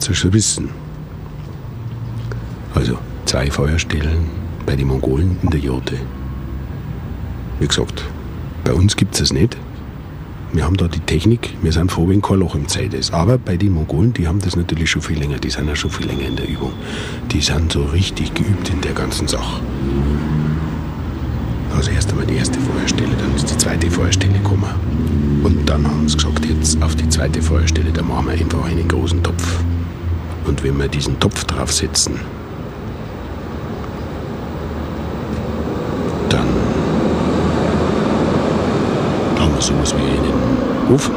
werdet ihr schon wissen. Also zwei Feuerstellen bei den Mongolen in der Jurte. Wie gesagt, bei uns gibt es das nicht. Wir haben da die Technik, wir sind froh, wenn kein Loch im Zeit ist. Aber bei den Mongolen, die haben das natürlich schon viel länger, die sind ja schon viel länger in der Übung. Die sind so richtig geübt in der ganzen Sache. Also erst einmal die erste Feuerstelle, dann ist die zweite Feuerstelle gekommen. Und dann haben sie gesagt, jetzt auf die zweite Feuerstelle, da machen wir einfach einen großen Topf. Und wenn wir diesen Topf draufsetzen, dann haben wir sowas wie einen Ofen.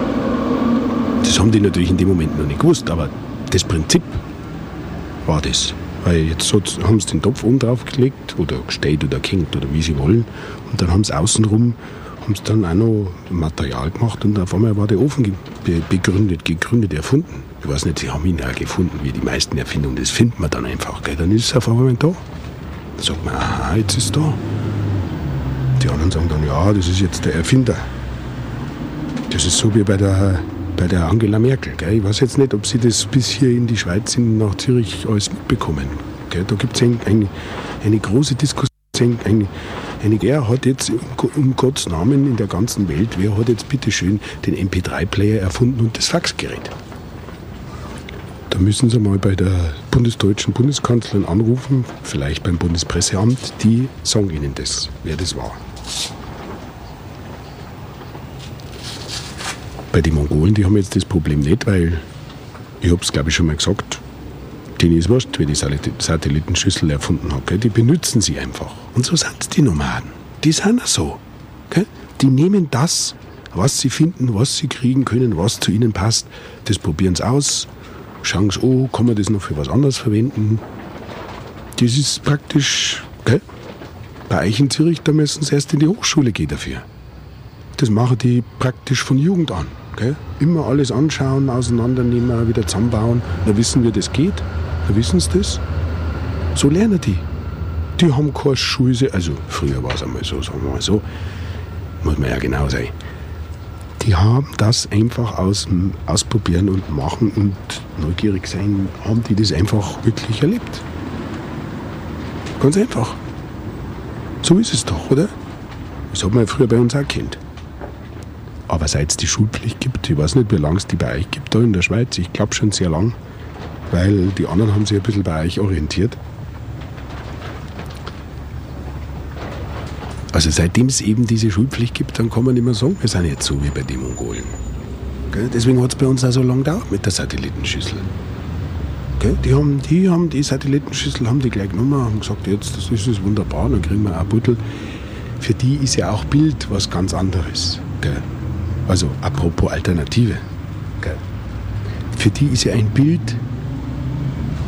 Das haben die natürlich in dem Moment noch nicht gewusst, aber das Prinzip war das. Weil jetzt haben sie den Topf oben drauf gelegt oder gestellt oder gehängt oder wie sie wollen. Und dann haben sie außenrum haben sie dann auch noch Material gemacht und auf einmal war der Ofen begründet, gegründet, erfunden. Ich weiß nicht, sie haben ihn auch gefunden, wie die meisten Erfindungen. Das findet man dann einfach. Gell? Dann ist es auf einmal da. Dann sagt man, aha, jetzt ist es da. Die anderen sagen dann, ja, das ist jetzt der Erfinder. Das ist so wie bei der, bei der Angela Merkel. Gell? Ich weiß jetzt nicht, ob Sie das bis hier in die Schweiz, in, nach Zürich alles mitbekommen. Gell? Da gibt es eine, eine, große Diskussion. Eine, eine, wer hat jetzt um, Gottes Namen in der ganzen Welt, wer hat jetzt bitte schön den MP3-Player erfunden und das Faxgerät? Da müssen Sie mal bei der bundesdeutschen Bundeskanzlerin anrufen, vielleicht beim Bundespresseamt, die sagen Ihnen das, wer das war. Bei den Mongolen, die haben jetzt das Problem nicht, weil, ich habe es glaube ich schon mal gesagt, denen ist wurscht, wer die Satellitenschüssel erfunden hat. Gell? Die benutzen sie einfach. Und so sind die Nomaden. Die sind ja so. Gell? Die nehmen das, was sie finden, was sie kriegen können, was zu ihnen passt, das probieren sie aus, schauen sie, oh, kann man das noch für was anderes verwenden. Das ist praktisch, gell? bei euch in Zürich, da müssen sie erst in die Hochschule gehen dafür. Das machen die praktisch von Jugend an. Gell? Immer alles anschauen, auseinandernehmen, wieder zusammenbauen. Da wissen wir, das geht. Wissen sie das. So lernen die. Die haben keine Schule, also früher war es einmal so, sagen wir mal so, muss man ja genau sein. Die haben das einfach aus, ausprobieren und machen und neugierig sein, haben die das einfach wirklich erlebt. Ganz einfach. So ist es doch, oder? Das hat man ja früher bei uns auch kennt. Aber seit es die Schulpflicht gibt, ich weiß nicht, wie lange es die bei euch gibt da in der Schweiz, ich glaube schon sehr lang, weil die anderen haben sich ein bisschen bei euch orientiert. Also seitdem es eben diese Schulpflicht gibt, dann kann man mehr sagen, wir sind jetzt so wie bei den Mongolen. Deswegen hat es bei uns auch so lange gedauert mit der Satellitenschüssel. Die, haben, die haben die Satellitenschüssel haben die gleich genommen und gesagt, jetzt das ist es wunderbar, dann kriegen wir auch Beutel. Für die ist ja auch Bild was ganz anderes. Also apropos Alternative. Für die ist ja ein Bild,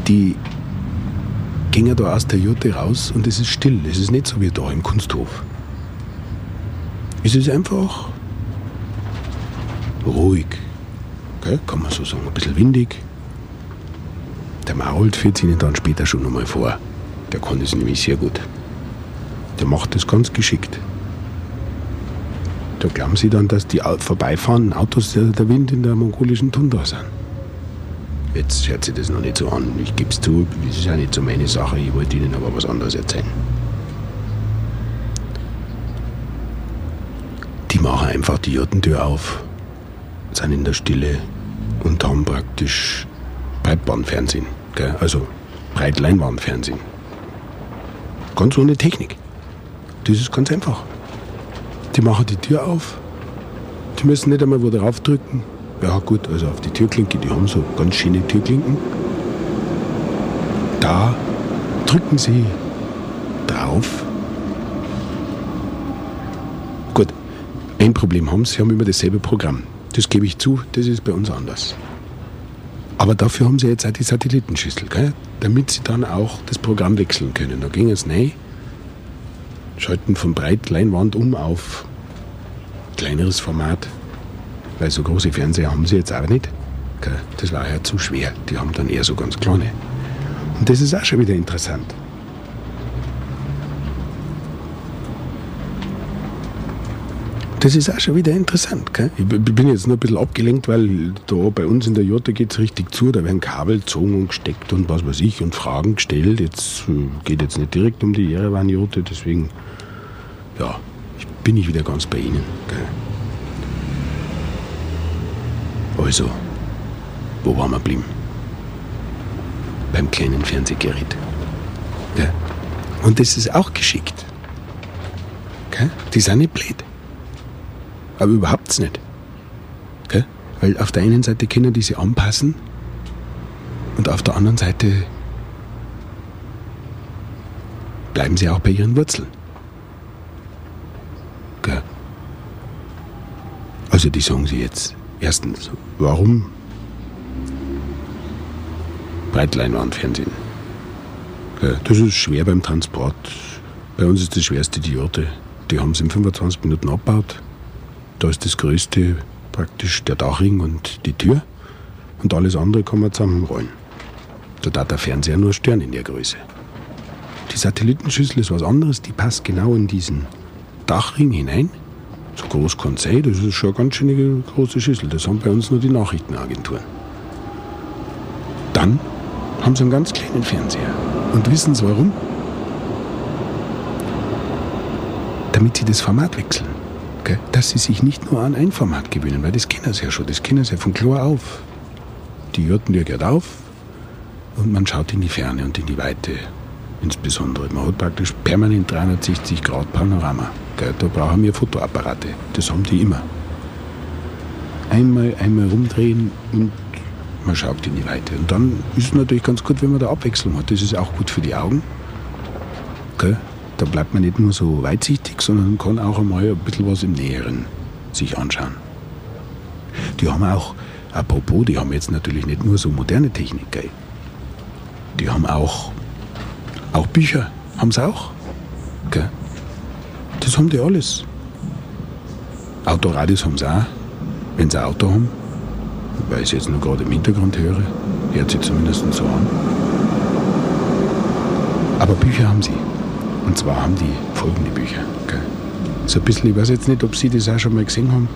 die gehen da aus der Jute raus und es ist still. Es ist nicht so wie da im Kunsthof. Es ist einfach ruhig. Gell? Kann man so sagen, ein bisschen windig. Der Mault führt ihnen dann später schon nochmal vor. Der kann das nämlich sehr gut. Der macht das ganz geschickt. Da glauben sie dann, dass die vorbeifahrenden Autos der Wind in der mongolischen Tundra sind. Jetzt hört sich das noch nicht so an. Ich gebe es zu, das ist ja nicht so meine Sache. Ich wollte Ihnen aber was anderes erzählen. Die machen einfach die Jurtentür auf, sind in der Stille und haben praktisch Breitbandfernsehen. Gell? Also Breitleinwandfernsehen. Ganz ohne Technik. Das ist ganz einfach. Die machen die Tür auf. Die müssen nicht einmal wo drauf drücken. Ja gut, also auf die Türklinke, die haben so ganz schöne Türklinken. Da drücken sie drauf. Gut, ein Problem haben sie, haben immer dasselbe Programm. Das gebe ich zu, das ist bei uns anders. Aber dafür haben sie jetzt auch die Satellitenschüssel, gell? damit sie dann auch das Programm wechseln können. Da ging es rein schalten von Breitleinwand um auf kleineres Format, weil so große Fernseher haben sie jetzt auch nicht. Das war ja zu schwer. Die haben dann eher so ganz kleine. Und das ist auch schon wieder interessant. Das ist auch schon wieder interessant. Gell? Ich bin jetzt nur ein bisschen abgelenkt, weil da bei uns in der Jota geht es richtig zu. Da werden Kabel gezogen und gesteckt und was weiß ich und Fragen gestellt. Jetzt äh, geht jetzt nicht direkt um die Jerewan-Jote, deswegen ja, bin ich wieder ganz bei Ihnen. Gell? Also, wo waren wir blieben? Beim kleinen Fernsehgerät. Ja. Und das ist auch geschickt. Gell? Die sind nicht blöd. Aber überhaupt nicht. Gell? Weil auf der einen Seite können die sich anpassen und auf der anderen Seite bleiben sie auch bei ihren Wurzeln. Gell? Also die sagen sie jetzt erstens, warum Breitleinwandfernsehen? Gell? Das ist schwer beim Transport. Bei uns ist das schwerste die Jurte. Die haben es in 25 Minuten abgebaut. Da ist das Größte praktisch der Dachring und die Tür. Und alles andere kann man zusammenrollen. Da darf der Fernseher nur stören in der Größe. Die Satellitenschüssel ist was anderes, die passt genau in diesen Dachring hinein. So groß kann sein, das ist schon eine ganz schöne große Schüssel. Das haben bei uns nur die Nachrichtenagenturen. Dann haben sie einen ganz kleinen Fernseher. Und wissen Sie warum? Damit sie das Format wechseln gell, dass sie sich nicht nur an ein Format gewöhnen, weil das kennen sie ja schon, das kennen sie ja von Chlor auf. Die Jürten, die geht auf und man schaut in die Ferne und in die Weite insbesondere. Man hat praktisch permanent 360 Grad Panorama. Da brauchen wir Fotoapparate, das haben die immer. Einmal, einmal rumdrehen und man schaut in die Weite. Und dann ist es natürlich ganz gut, wenn man da Abwechslung hat. Das ist auch gut für die Augen. Gell? Da bleibt man nicht nur so weitsichtig, sondern kann auch einmal ein bisschen was im Näheren sich anschauen. Die haben auch, apropos, die haben jetzt natürlich nicht nur so moderne Technik, gell? Die haben auch, auch Bücher, haben sie auch. Gell? Das haben die alles. Autoradios haben sie auch, wenn sie ein Auto haben. Weil ich es jetzt nur gerade im Hintergrund höre. Hört sich zumindest so an. Aber Bücher haben sie. Und zwar haben die folgende Bücher. Gell? So ein bisschen, ich weiß jetzt nicht, ob Sie das auch schon mal gesehen haben,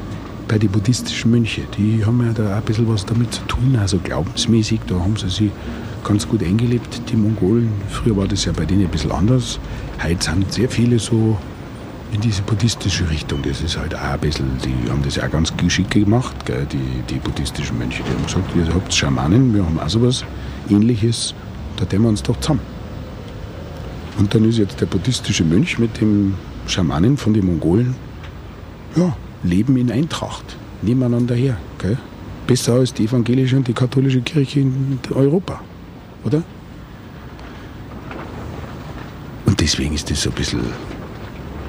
bei den buddhistischen Mönchen. Die haben ja da auch ein bisschen was damit zu tun, also glaubensmäßig. Da haben sie sich ganz gut eingelebt, die Mongolen. Früher war das ja bei denen ein bisschen anders. Heute sind sehr viele so in diese buddhistische Richtung. Das ist halt auch ein bisschen, die haben das ja auch ganz geschickt gemacht, gell? Die, die buddhistischen Mönche. Die haben gesagt, ihr habt Schamanen, wir haben auch sowas ähnliches, da tun wir uns doch zusammen. Und dann ist jetzt der buddhistische Mönch mit dem Schamanen von den Mongolen, ja, leben in Eintracht, nebeneinander her. Gell? Besser als die evangelische und die katholische Kirche in Europa, oder? Und deswegen ist das so ein bisschen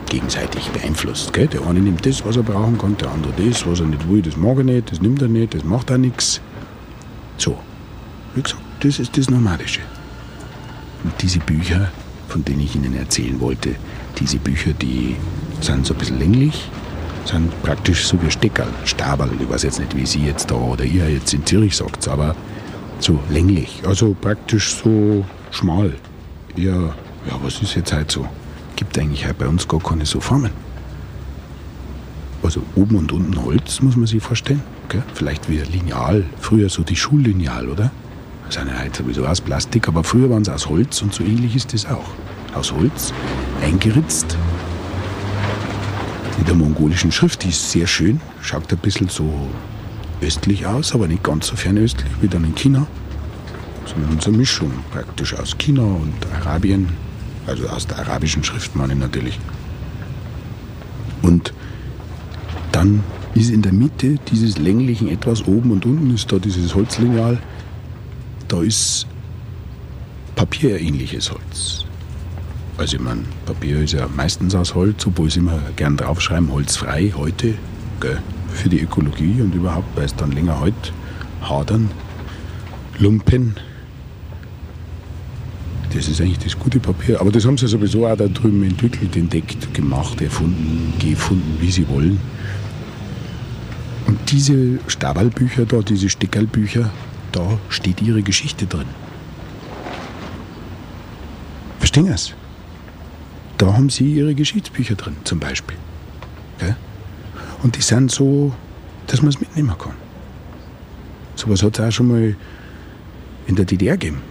gegenseitig beeinflusst. Gell? Der eine nimmt das, was er brauchen kann, der andere das, was er nicht will, das mag er nicht, das nimmt er nicht, das macht er nichts. So, wie gesagt, das ist das Nomadische. Und diese Bücher von denen ich Ihnen erzählen wollte. Diese Bücher, die sind so ein bisschen länglich, sind praktisch so wie Steckerl, Staberl. Ich weiß jetzt nicht, wie Sie jetzt da oder ihr jetzt in Zürich sagt, aber so länglich. Also praktisch so schmal. Ja, ja, was ist jetzt halt so? Gibt eigentlich halt bei uns gar keine so Formen. Also oben und unten Holz, muss man sich vorstellen. Gell? Vielleicht wie Lineal, früher so die Schullineal, oder? sind ja heute sowieso aus Plastik, aber früher waren sie aus Holz und so ähnlich ist das auch. Aus Holz, eingeritzt, mit der mongolischen Schrift, die ist sehr schön, schaut ein bisschen so östlich aus, aber nicht ganz so fernöstlich wie dann in China, sondern so eine Mischung praktisch aus China und Arabien, also aus der arabischen Schrift meine ich natürlich. Und dann ist in der Mitte dieses länglichen etwas oben und unten ist da dieses Holzlineal da ist papierähnliches Holz. Also ich meine, Papier ist ja meistens aus Holz, obwohl sie immer gern draufschreiben, holzfrei heute, gell, für die Ökologie und überhaupt, weil es dann länger halt hadern, Lumpen. Das ist eigentlich das gute Papier. Aber das haben sie sowieso auch da drüben entwickelt, entdeckt, gemacht, erfunden, gefunden, wie sie wollen. Und diese Stabalbücher da, diese Stickerlbücher, da steht ihre Geschichte drin. Verstehen Sie? Da haben Sie Ihre Geschichtsbücher drin, zum Beispiel. Ja? Und die sind so, dass man es mitnehmen kann. Sowas hat es auch schon mal in der DDR gegeben.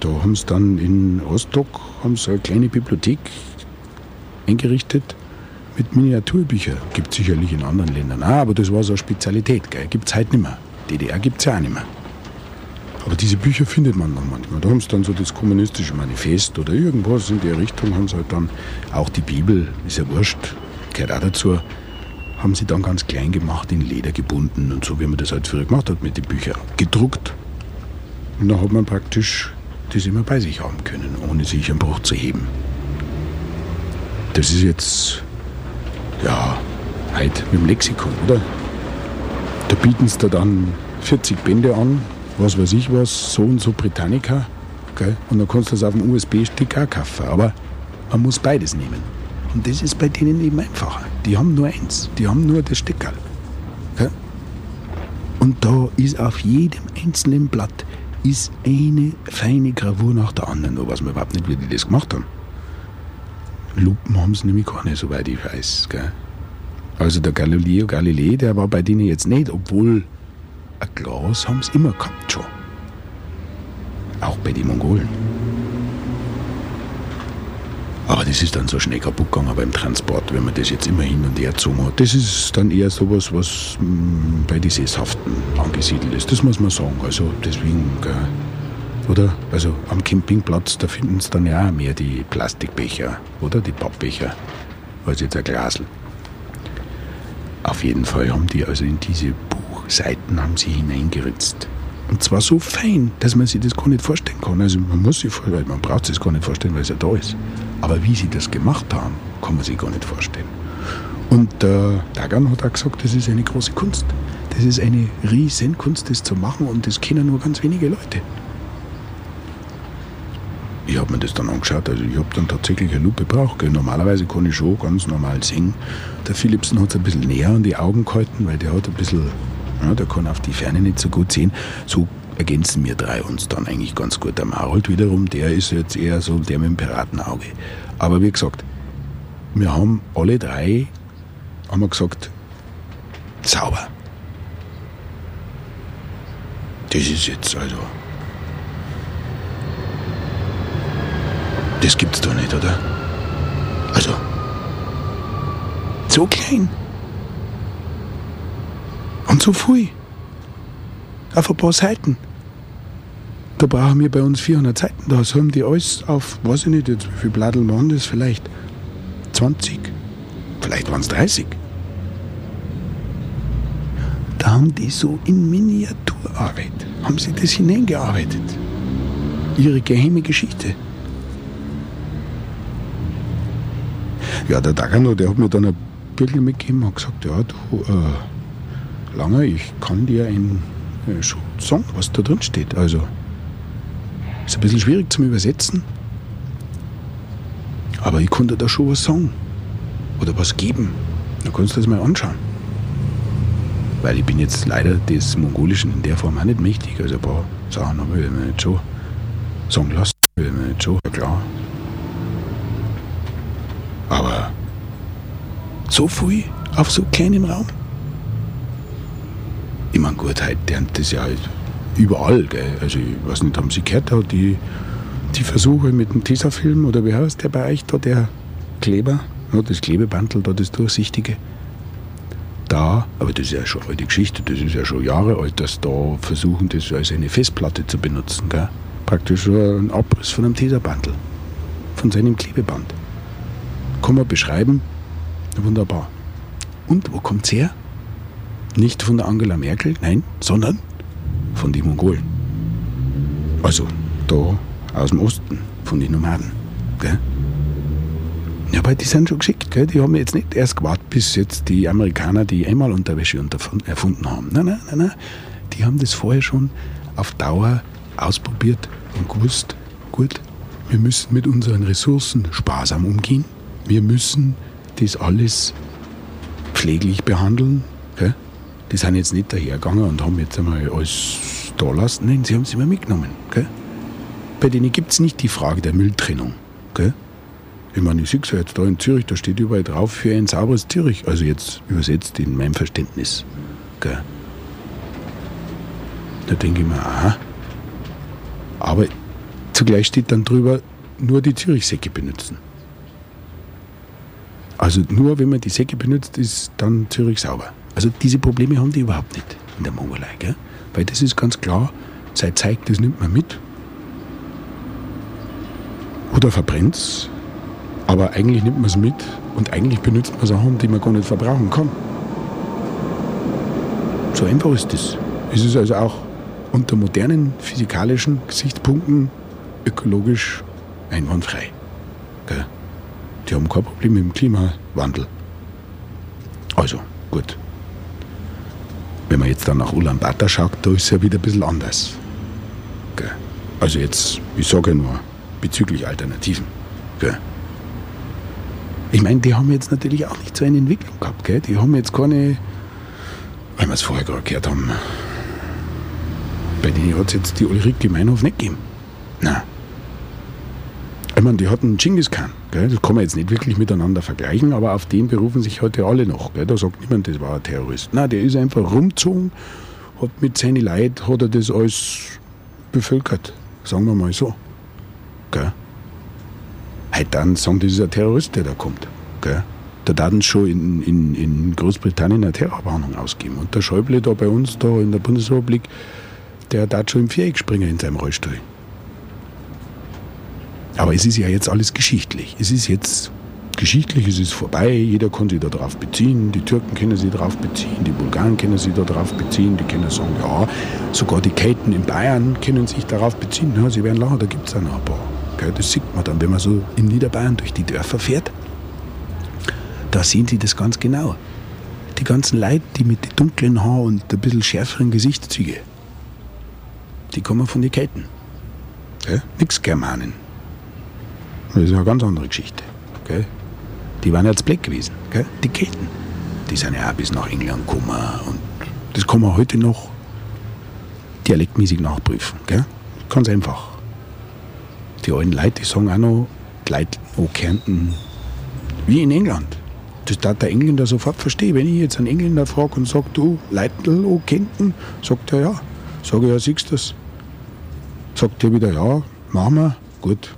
Da haben sie dann in Rostock haben sie eine kleine Bibliothek eingerichtet mit Miniaturbüchern. Gibt es sicherlich in anderen Ländern auch, aber das war so eine Spezialität. Gibt es heute nicht mehr. DDR gibt es ja auch nicht mehr. Aber diese Bücher findet man dann manchmal. Da haben sie dann so das kommunistische Manifest oder irgendwas in der Richtung, haben sie halt dann auch die Bibel, ist ja wurscht, gehört auch dazu, haben sie dann ganz klein gemacht, in Leder gebunden und so, wie man das halt früher gemacht hat mit den Büchern. Gedruckt. Und dann hat man praktisch das immer bei sich haben können, ohne sich einen Bruch zu heben. Das ist jetzt, ja, halt mit dem Lexikon, oder? Da bieten sie da dann 40 Bände an, was weiß ich was, so und so Britannica. Gell? Und dann kannst du das auf dem USB-Stick auch kaufen. Aber man muss beides nehmen. Und das ist bei denen eben einfacher. Die haben nur eins, die haben nur das Steckerl. Und da ist auf jedem einzelnen Blatt ist eine feine Gravur nach der anderen. Da weiß man überhaupt nicht, wie die das gemacht haben. Lupen haben sie nämlich gar nicht, soweit ich weiß. Gell? Also der Galileo Galilei, der war bei denen jetzt nicht, obwohl ein Glas haben sie immer gehabt schon. Auch bei den Mongolen. Aber das ist dann so schnell kaputt gegangen beim Transport, wenn man das jetzt immer hin und her gezogen hat. Das ist dann eher sowas, was mh, mm, bei den Sesshaften angesiedelt ist. Das muss man sagen. Also deswegen, gell. oder? Also am Campingplatz, da finden sie dann ja auch mehr die Plastikbecher oder die Pappbecher als jetzt ein Glasl. Auf jeden Fall haben die also in diese Buchseiten haben sie hineingeritzt. Und zwar so fein, dass man sich das gar nicht vorstellen kann. Also man muss sich man braucht das gar nicht vorstellen, weil es ja da ist. Aber wie sie das gemacht haben, kann man sich gar nicht vorstellen. Und äh, Dagan hat auch gesagt, das ist eine große Kunst. Das ist eine riesen Kunst, das zu machen und das kennen nur ganz wenige Leute. Ich habe mir das dann angeschaut, also ich habe dann tatsächlich eine Lupe gebraucht. Normalerweise kann ich schon ganz normal singen. Der Philipsen hat es ein bisschen näher an die Augen gehalten, weil der hat ein bisschen, ja, der kann auf die Ferne nicht so gut sehen. So ergänzen wir drei uns dann eigentlich ganz gut. Der Marold wiederum, der ist jetzt eher so der mit dem Piratenauge. Aber wie gesagt, wir haben alle drei haben wir gesagt, sauber. Das ist jetzt also. Das gibt's doch nicht, oder? Also. So klein. Und so viel. Auf ein paar Seiten. Da brauchen wir bei uns 400 Seiten. Da haben die alles auf, weiß ich nicht, jetzt, wie viele Blattl waren das? Vielleicht 20. Vielleicht waren es 30. Da haben die so in Miniaturarbeit, haben sie das hineingearbeitet. Ihre geheime Geschichte. Ja, der Dagano, der hat mir dann ein Bild mitgegeben und gesagt, ja, du, äh, Langer, ich kann dir ein, äh, schon sagen, was da drin steht. Also, ist ein bisschen schwierig zum Übersetzen. Aber ich konnte da schon was sagen. Oder was geben. Dann kannst du das mal anschauen. Weil ich bin jetzt leider des Mongolischen in der Form auch nicht mächtig. Also ein paar Sachen habe ich mir nicht schon sagen lassen. Ich mir nicht schon, ja klar. Aber so viel auf so kleinem Raum. Ich meine, gut, heute lernt das ja halt überall. Gell? Also ich weiß nicht, haben Sie gehört, die, die Versuche mit dem Tesafilm oder wie heißt der bei euch da, der Kleber, ja, das Klebebandel, da das durchsichtige. Da, aber das ist ja schon alte Geschichte, das ist ja schon Jahre alt, dass da versuchen, das als eine Festplatte zu benutzen. Gell? Praktisch ein Abriss von einem Tesabandel, von seinem Klebeband. Kann man beschreiben, wunderbar. Und wo kommt's her? Nicht von der Angela Merkel, nein, sondern von den Mongolen. Also da aus dem Osten, von den Nomaden. Gell? Ja, aber die sind schon geschickt, gell? die haben jetzt nicht erst gewartet, bis jetzt die Amerikaner die Einmalunterwäsche erfunden haben. Nein, nein, nein, nein. Die haben das vorher schon auf Dauer ausprobiert und gewusst, gut, wir müssen mit unseren Ressourcen sparsam umgehen. Wir müssen das alles pfleglich behandeln. Gell? Die sind jetzt nicht dahergegangen und haben jetzt einmal alles da lassen. Nein, sie haben es immer mitgenommen. Gell? Bei denen gibt es nicht die Frage der Mülltrennung. Gell? Ich meine, ich sehe es ja jetzt da in Zürich, da steht überall drauf für ein sauberes Zürich. Also jetzt übersetzt in meinem Verständnis. Gell? Da denke ich mir, aha. Aber zugleich steht dann drüber, nur die Zürichsäcke benutzen. Also nur wenn man die Säcke benutzt, ist dann Zürich sauber. Also diese Probleme haben die überhaupt nicht in der Mongolei. Gell? Weil das ist ganz klar, sei zeigt, das nimmt man mit. Oder verbrennt es. Aber eigentlich nimmt man es mit und eigentlich benutzt man Sachen, die man gar nicht verbrauchen kann. So einfach ist das. Es ist also auch unter modernen physikalischen Gesichtspunkten ökologisch einwandfrei. Gell? Die haben kein Problem mit dem Klimawandel. Also, gut. Wenn man jetzt dann nach Ulaanbaatar schaut, da ist es ja wieder ein bisschen anders. Gell? Also jetzt, ich sage nur, bezüglich Alternativen. Gell? Ich meine, die haben jetzt natürlich auch nicht so eine Entwicklung gehabt. Gell? Die haben jetzt keine, weil wir es vorher gerade gehört haben, bei denen hat es jetzt die Ulrike Meinhof nicht gegeben. Nein. Ich meine, die hatten Genghis Khan. Gell? Das kann man jetzt nicht wirklich miteinander vergleichen, aber auf den berufen sich heute alle noch. Gell? Da sagt niemand, das war ein Terrorist. Nein, der ist einfach rumgezogen, hat mit seinen Leuten hat er das alles bevölkert. Sagen wir mal so. Gell? Heute dann sagen, das ist ein Terrorist, der da kommt. Gell? Da daten schon in, in, in Großbritannien eine Terrorwarnung ausgeben. Und der Schäuble da bei uns, da in der Bundesrepublik, der hat schon im Viereck springen in seinem Rollstuhl. Aber es ist ja jetzt alles geschichtlich. Es ist jetzt geschichtlich, es ist vorbei, jeder kann sich darauf beziehen, die Türken können sich darauf beziehen, die Bulgaren können sich darauf beziehen, die können sagen, ja, sogar die Kelten in Bayern können sich darauf beziehen, ja, sie werden lachen, da gibt es auch noch ein paar. Das sieht man dann, wenn man so in Niederbayern durch die Dörfer fährt, da sehen sie das ganz genau. Die ganzen Leute, die mit den dunklen Haaren und ein bisschen schärferen Gesichtszüge, die kommen von den Kelten. Ja? Nix Germanen. Das ist eine ganz andere Geschichte. Gell? Die waren jetzt Black gewesen, gell? die Kelten. Die sind ja auch bis nach England gekommen. Und das kann man heute noch dialektmäßig nachprüfen. Gell? Ganz einfach. Die alten Leute, die sagen auch noch, die Leute oh, Kärnten, wie in England. Das darf der Engländer sofort verstehen. Wenn ich jetzt einen Engländer frage und sage, du, Leitl, oh, Kärnten, sagt er ja. Sage ich, ja, siehst du das? Sagt er wieder, ja, machen wir. Gut,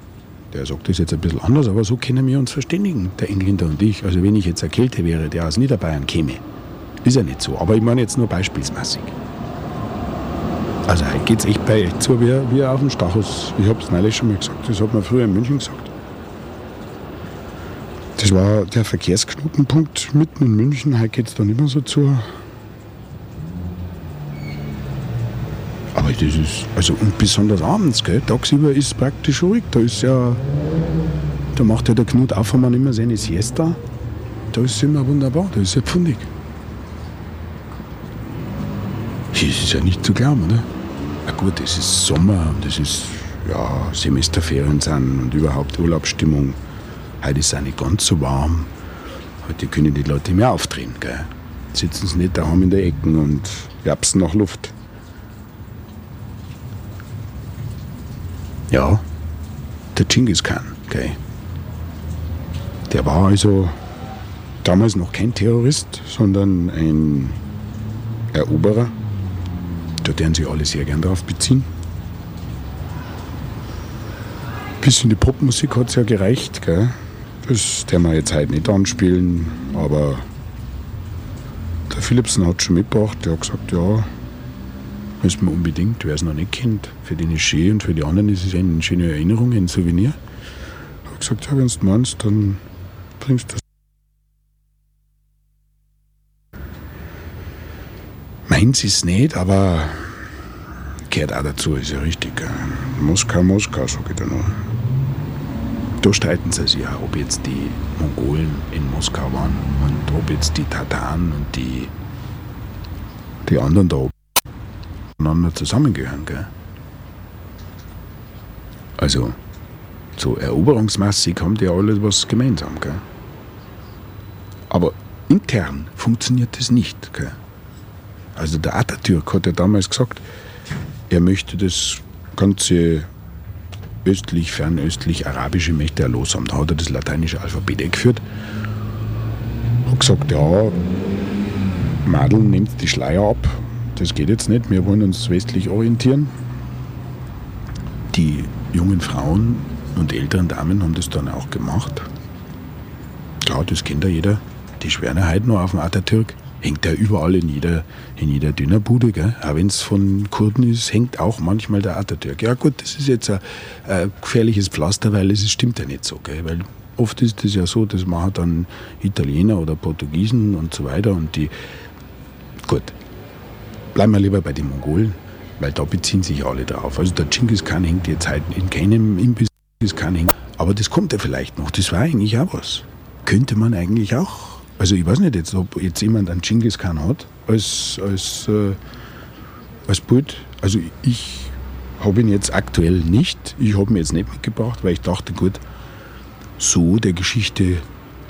der sagt das jetzt ein bisschen anders, aber so können wir uns verständigen, der Engländer und ich. Also wenn ich jetzt ein Kälte wäre, der aus Niederbayern käme, ist ja nicht so. Aber ich meine jetzt nur beispielsmäßig. Also heute geht es echt bei euch zu wie, wie auf dem Stachus. Ich habe es neulich schon mal gesagt, das hat man früher in München gesagt. Das war der Verkehrsknotenpunkt mitten in München. Heute geht es da nicht mehr so zu. Aber das ist, also und besonders abends, gell? Tagsüber ist es praktisch ruhig. Da ist ja, da macht ja der Knut Aufermann immer seine Siesta. Da ist es immer wunderbar, da ist ja pfundig. Das ist ja nicht zu glauben, oder? Na gut, es ist Sommer und es ist, ja, Semesterferien sind und überhaupt Urlaubsstimmung. Heute ist es nicht ganz so warm. Heute können die Leute mehr aufdrehen, gell? Sitzen sie nicht daheim in der Ecken und japsen nach Luft. Ja, der Genghis Khan, gell? Der war also damals noch kein Terrorist, sondern ein Eroberer. Da werden sie alle sehr gern darauf beziehen. Bisschen die Popmusik hat es ja gereicht, gell? Das werden wir jetzt heute nicht anspielen, aber der Philipsen hat schon mitgebracht, der hat gesagt, ja, Müssen wir unbedingt, wer es noch nicht kennt. Für den ist schön und für die anderen ist es eine schöne Erinnerung, ein Souvenir. Ich habe gesagt, ja, wenn du meinst, dann bringst du das. Meins ist nicht, aber gehört auch dazu, ist ja richtig. Moskau, Moskau, sage ich da nur. Da streiten sie sich ja, ob jetzt die Mongolen in Moskau waren und ob jetzt die Tataren und die, die anderen da oben miteinander zusammengehören. Gell? Also, so eroberungsmäßig haben die alle was gemeinsam. Gell? Aber intern funktioniert das nicht. Gell? Also der Atatürk hat ja damals gesagt, er möchte das ganze östlich, fernöstlich arabische Mächte los haben. Da hat er das lateinische Alphabet eingeführt. Hat gesagt, ja, Madeln nimmt die Schleier ab. Das geht jetzt nicht, wir wollen uns westlich orientieren. Die jungen Frauen und älteren Damen haben das dann auch gemacht. Klar, das kennt ja jeder. Die schweren heute noch auf dem Atatürk. Hängt ja überall in jeder, in jeder Dönerbude. Gell? Auch wenn es von Kurden ist, hängt auch manchmal der Atatürk. Ja gut, das ist jetzt ein, ein gefährliches Pflaster, weil es stimmt ja nicht so. Gell? Weil oft ist es ja so, das machen dann Italiener oder Portugiesen und so weiter. Und die, gut, bleiben wir lieber bei den Mongolen, weil da beziehen sich alle drauf. Also der Genghis Khan hängt jetzt halt in keinem Imbiss. Aber das kommt ja vielleicht noch. Das war eigentlich auch was. Könnte man eigentlich auch also ich weiß nicht jetzt, ob jetzt jemand einen Genghis Khan hat als, als, äh, als Bild. Also ich habe ihn jetzt aktuell nicht. Ich habe ihn jetzt nicht mitgebracht, weil ich dachte, gut, so der Geschichte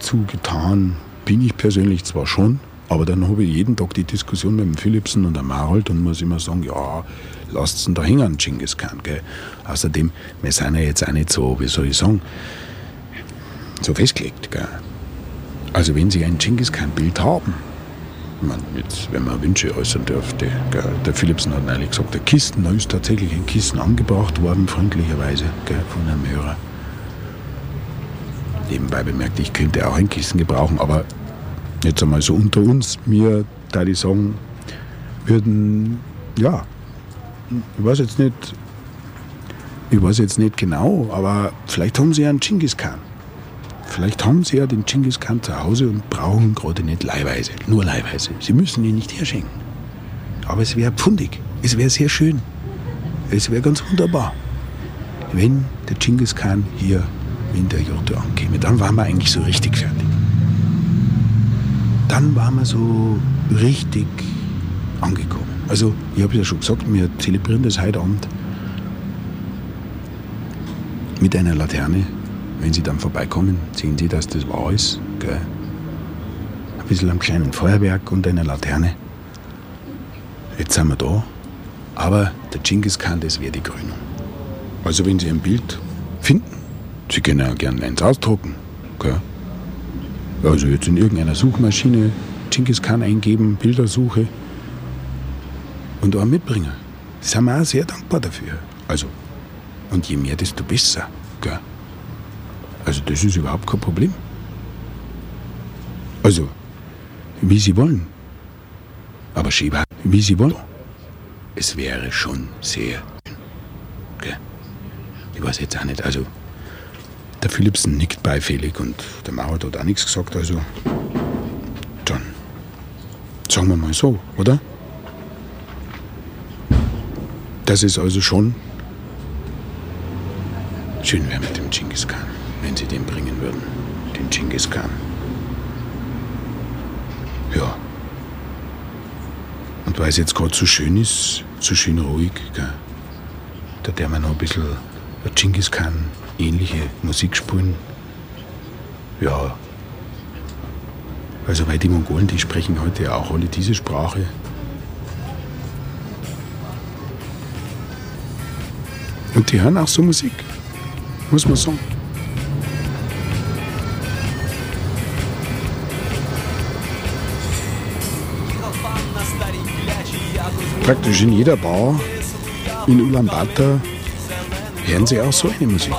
zugetan bin ich persönlich zwar schon, aber dann habe ich jeden Tag die Diskussion mit dem Philipsen und dem Marold und muss immer sagen, ja, lasst ihn da hängen, Genghis Khan. Gell? Außerdem, wir sind ja jetzt auch nicht so, wie soll ich sagen, so festgelegt. Gell? Also wenn Sie ein Genghis Khan-Bild haben, man, jetzt, wenn man Wünsche äußern dürfte, gell, der Philipsen hat neulich gesagt, der Kisten, da ist tatsächlich ein Kissen angebracht worden, freundlicherweise gell, von einem Hörer. Nebenbei bemerkt, ich könnte auch ein Kissen gebrauchen, aber jetzt einmal so unter uns, mir, da die sagen, würden, ja, ich weiß jetzt nicht, ich weiß jetzt nicht genau, aber vielleicht haben sie einen Genghis Khan. Vielleicht haben Sie ja den Genghis Khan zu Hause und brauchen gerade nicht leihweise, nur leihweise. Sie müssen ihn nicht herschenken. Aber es wäre pfundig, es wäre sehr schön, es wäre ganz wunderbar, wenn der Genghis Khan hier in der Jurte ankäme. Dann waren wir eigentlich so richtig fertig. Dann waren wir so richtig angekommen. Also, ich habe ja schon gesagt, wir zelebrieren das heute Abend mit einer Laterne wenn Sie dann vorbeikommen, sehen Sie, dass das wahr ist. Gell? Ein bisschen am kleinen Feuerwerk und einer Laterne. Jetzt sind wir da. Aber der Genghis Khan, das wäre die Krönung. Also wenn Sie ein Bild finden, Sie können ja gerne eins ausdrucken. Gell? Also jetzt in irgendeiner Suchmaschine Genghis Khan eingeben, Bildersuche und auch mitbringen. Sind wir auch sehr dankbar dafür. Also, und je mehr, desto besser. Gell? Also das ist überhaupt kein Problem. Also, wie Sie wollen. Aber Shiba, wie Sie wollen. Es wäre schon sehr. Okay. Ich weiß jetzt auch nicht. Also, der Philipsen nickt beifällig und der Mauer hat auch nichts gesagt. Also, dann sagen wir mal so, oder? Das ist also schon schön wäre mit dem Genghis Khan wenn sie den bringen würden, den Genghis Khan. Ja. Und weil es jetzt gerade so schön ist, so schön ruhig, gell, da der man noch ein bisschen Genghis Khan ähnliche Musik spielen. Ja. Also weil die Mongolen, die sprechen heute auch alle diese Sprache. Und die hören auch so Musik, muss man sagen. praktisch in jeder Bar in Ulaanbaatar hören sie auch so eine Musik.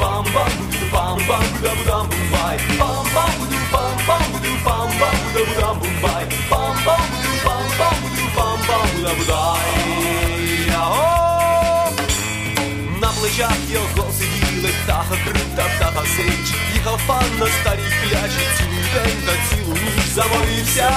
bam bam budu bam bam buda budam bum bay bam bam budu bam bam budu bam bam buda budam bum bay bam bam budu bam bam budu bam bam buda buday на плечах його сиділи птаха крита птаха сич Їхав пан на старій клячі цілий день та цілу ніч заморився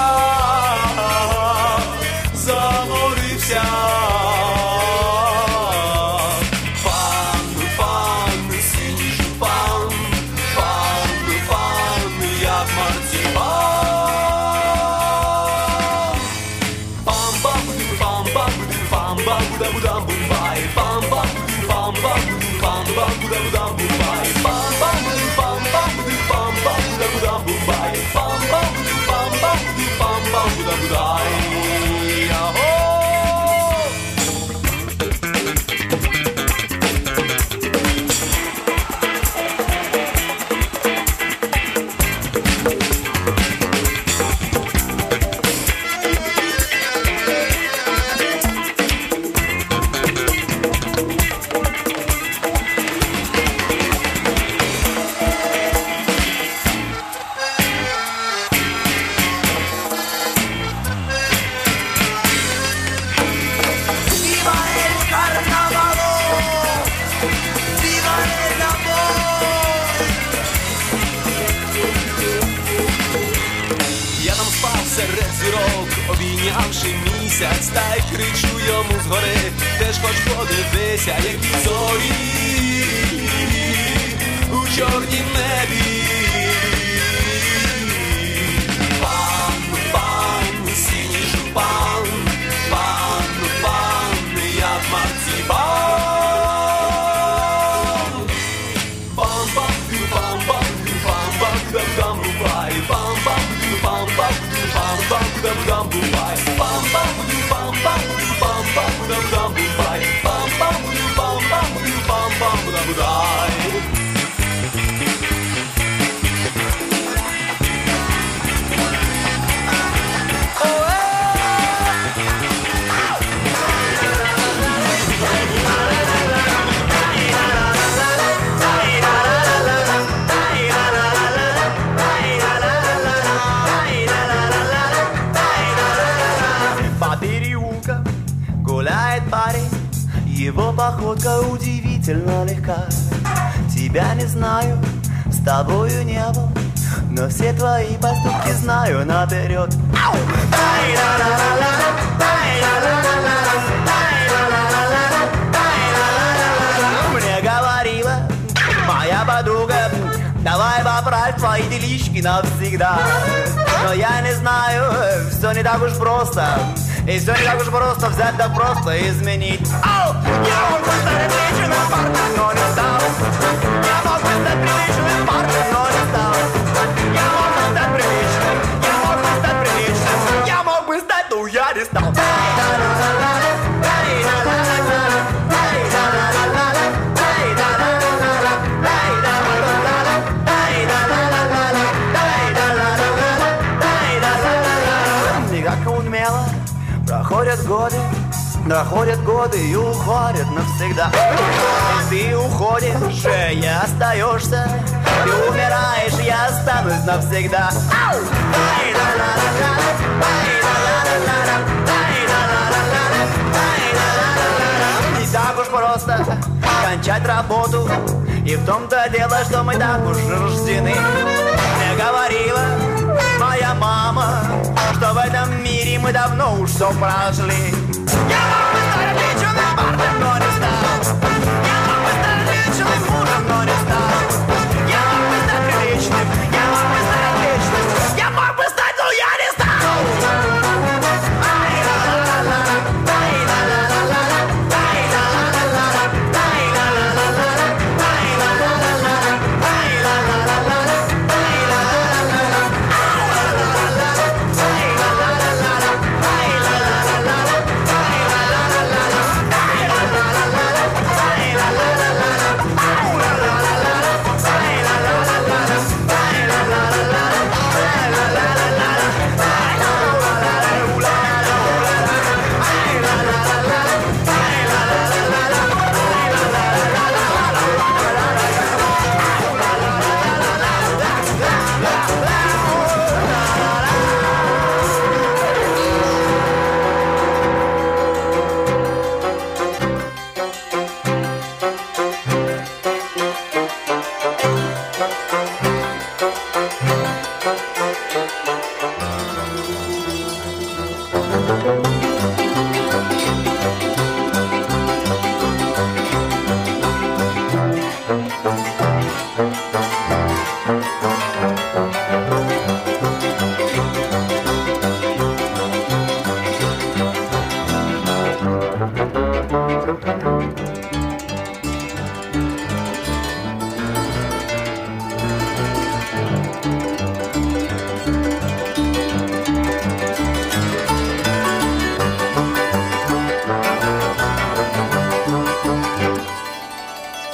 пам, пам, дам, дай. По переулкам гуляет парень Его походка Удивительно легка. Тебя не знаю, с тобою не был Но все твои поступки знаю наперед. Мне говорила моя подруга Давай поправь твои делишки навсегда. Но я не знаю, все не так уж просто И все не так уж просто взять да просто изменить. Ау! Я мог бы стать отличным парнем, но не стал. Я мог бы стать приличным парнем, но не стал. Я мог бы стать приличным, я мог бы стать приличным. Я мог бы стать, но я не стал годы Проходят годы и уходят навсегда Ты уходишь, и остаешься Ты умираешь, я останусь навсегда. Не так уж просто кончать работу И в том-то дело, что мы так уж рождены Мне говорила моя мама Что в этом мы давно уж все прожили. Я вам на парня, но